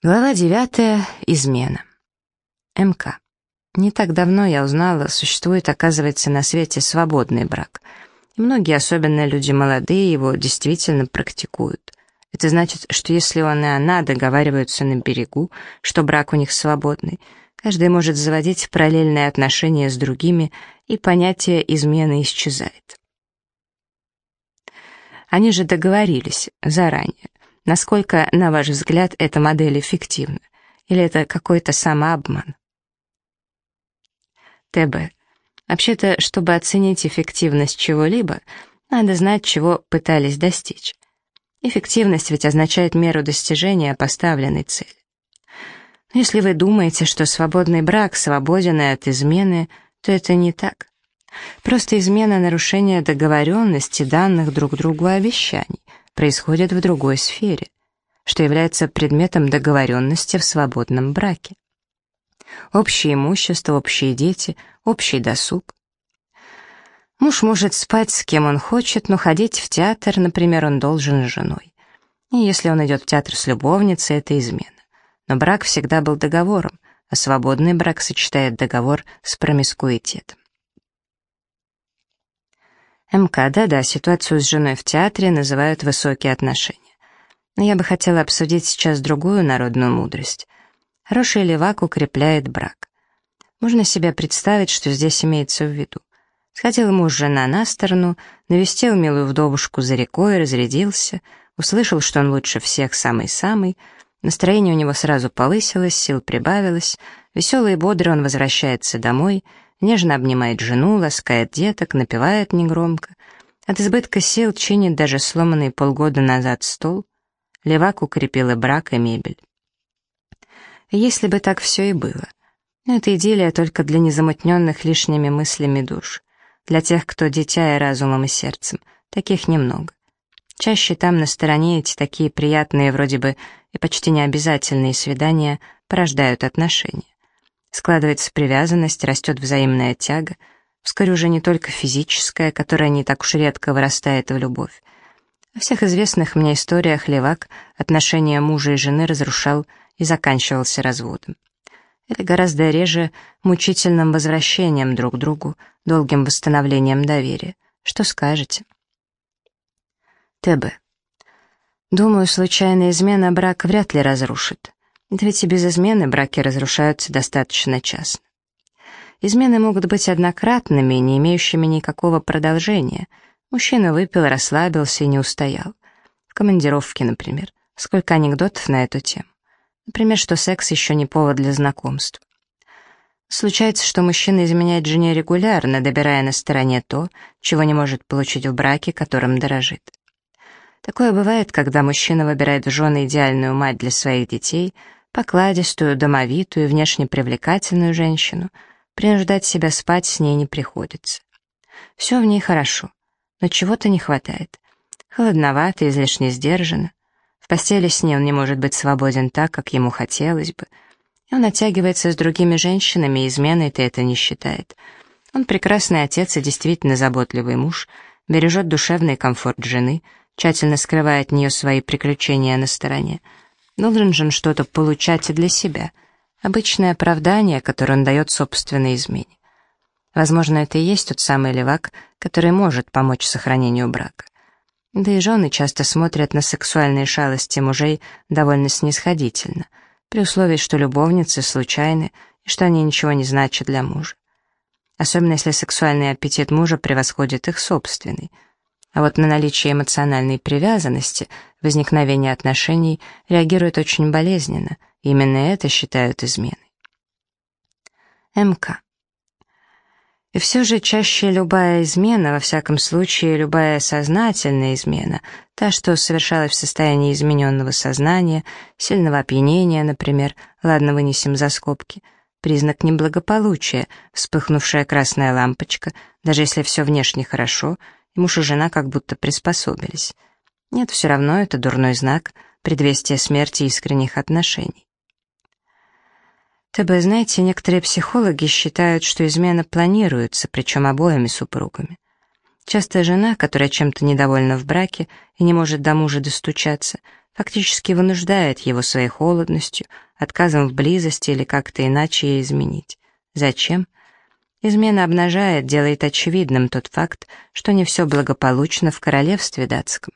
Глава 9. Измена. МК. Не так давно я узнала, существует, оказывается, на свете свободный брак. И многие, особенно люди молодые, его действительно практикуют. Это значит, что если он и она договариваются на берегу, что брак у них свободный, каждый может заводить параллельные отношения с другими, и понятие измены исчезает. Они же договорились заранее. Насколько, на ваш взгляд, эта модель эффективна? Или это какой-то самообман? ТБ. Вообще-то, чтобы оценить эффективность чего-либо, надо знать, чего пытались достичь. Эффективность ведь означает меру достижения поставленной цели. Но если вы думаете, что свободный брак свободен от измены, то это не так. Просто измена нарушения договоренности данных друг другу обещаний происходит в другой сфере, что является предметом договоренности в свободном браке. Общее имущество, общие дети, общий досуг. Муж может спать с кем он хочет, но ходить в театр, например, он должен с женой. И если он идет в театр с любовницей, это измена. Но брак всегда был договором, а свободный брак сочетает договор с промискуитетом. МК, да-да, ситуацию с женой в театре называют высокие отношения. Но я бы хотела обсудить сейчас другую народную мудрость. Хороший левак укрепляет брак. Можно себе представить, что здесь имеется в виду. Сходил муж жена на сторону, навестил милую вдовушку за рекой, разрядился, услышал, что он лучше всех самый-самый, настроение у него сразу повысилось, сил прибавилось, веселый и бодрый он возвращается домой — нежно обнимает жену, ласкает деток, напевает негромко. От избытка сил чинит даже сломанный полгода назад стол. Левак укрепил и брак, и мебель. Если бы так все и было. Но это идиллия только для незамутненных лишними мыслями душ. Для тех, кто дитя и разумом, и сердцем. Таких немного. Чаще там на стороне эти такие приятные вроде бы и почти необязательные свидания порождают отношения. Складывается привязанность, растет взаимная тяга, вскоре уже не только физическая, которая не так уж редко вырастает в любовь. Во всех известных мне историях Левак отношения мужа и жены разрушал и заканчивался разводом. Или гораздо реже мучительным возвращением друг к другу, долгим восстановлением доверия. Что скажете? ТБ. Думаю, случайная измена брак вряд ли разрушит. Да ведь и без измены браки разрушаются достаточно часто. Измены могут быть однократными, не имеющими никакого продолжения. Мужчина выпил, расслабился и не устоял. В командировке, например. Сколько анекдотов на эту тему. Например, что секс еще не повод для знакомств. Случается, что мужчина изменяет жене регулярно, добирая на стороне то, чего не может получить в браке, которым дорожит. Такое бывает, когда мужчина выбирает в жены идеальную мать для своих детей — покладистую, домовитую, внешне привлекательную женщину, принуждать себя спать с ней не приходится. Все в ней хорошо, но чего-то не хватает. Холодновато, излишне сдержанно. В постели с ней он не может быть свободен так, как ему хотелось бы. И он оттягивается с другими женщинами, и изменой-то это не считает. Он прекрасный отец и действительно заботливый муж, бережет душевный комфорт жены, тщательно скрывая от нее свои приключения на стороне — Должен же он что-то получать и для себя. Обычное оправдание, которое он дает собственной измене. Возможно, это и есть тот самый левак, который может помочь сохранению брака. Да и жены часто смотрят на сексуальные шалости мужей довольно снисходительно, при условии, что любовницы случайны и что они ничего не значат для мужа. Особенно если сексуальный аппетит мужа превосходит их собственный — а вот на наличие эмоциональной привязанности, возникновение отношений реагирует очень болезненно. Именно это считают изменой. МК. И все же чаще любая измена, во всяком случае любая сознательная измена, та, что совершалась в состоянии измененного сознания, сильного опьянения, например, ладно, вынесем за скобки, признак неблагополучия, вспыхнувшая красная лампочка, даже если все внешне хорошо — муж и жена как будто приспособились. Нет, все равно это дурной знак, предвестие смерти искренних отношений. ТБ, знаете, некоторые психологи считают, что измена планируется, причем обоими супругами. Часто жена, которая чем-то недовольна в браке и не может до мужа достучаться, фактически вынуждает его своей холодностью, отказом в близости или как-то иначе ей изменить. Зачем? Измена обнажает, делает очевидным тот факт, что не все благополучно в королевстве датском.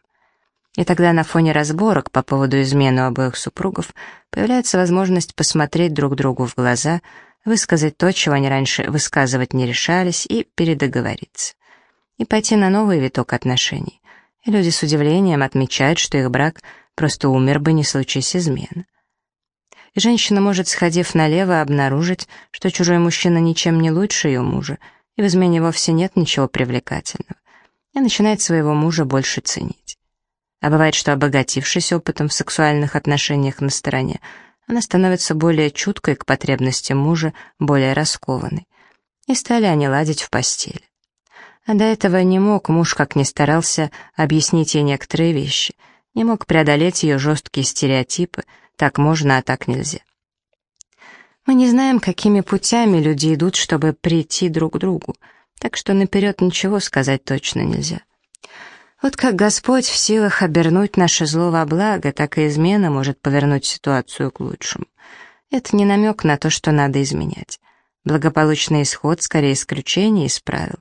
И тогда на фоне разборок по поводу измены обоих супругов появляется возможность посмотреть друг другу в глаза, высказать то, чего они раньше высказывать не решались, и передоговориться. И пойти на новый виток отношений. И люди с удивлением отмечают, что их брак просто умер бы, не случись измены. И женщина может, сходив налево, обнаружить, что чужой мужчина ничем не лучше ее мужа, и в измене вовсе нет ничего привлекательного, и начинает своего мужа больше ценить. А бывает, что обогатившись опытом в сексуальных отношениях на стороне, она становится более чуткой к потребностям мужа, более раскованной. И стали они ладить в постели. А до этого не мог муж, как ни старался, объяснить ей некоторые вещи, не мог преодолеть ее жесткие стереотипы, так можно, а так нельзя. Мы не знаем, какими путями люди идут, чтобы прийти друг к другу, так что наперед ничего сказать точно нельзя. Вот как Господь в силах обернуть наше зло во благо, так и измена может повернуть ситуацию к лучшему. Это не намек на то, что надо изменять. Благополучный исход скорее исключение из правил.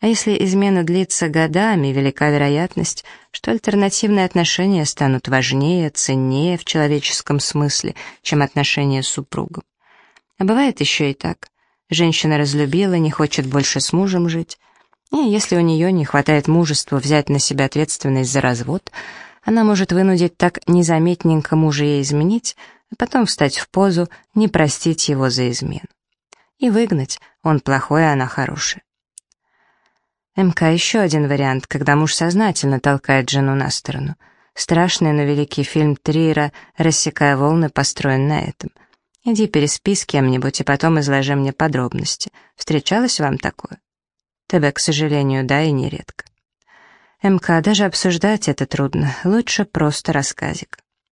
А если измена длится годами, велика вероятность, что альтернативные отношения станут важнее, ценнее в человеческом смысле, чем отношения с супругом. А бывает еще и так. Женщина разлюбила, не хочет больше с мужем жить, и если у нее не хватает мужества взять на себя ответственность за развод, она может вынудить так незаметненько мужа ей изменить, а потом встать в позу, не простить его за измену. И выгнать, он плохой, а она хорошая. МК еще один вариант, когда муж сознательно толкает жену на сторону. Страшный, но великий фильм Триера «Рассекая волны» построен на этом. Иди переспи с кем-нибудь и потом изложи мне подробности. Встречалось вам такое? ТБ, к сожалению, да и нередко. МК, даже обсуждать это трудно, лучше просто рассказик.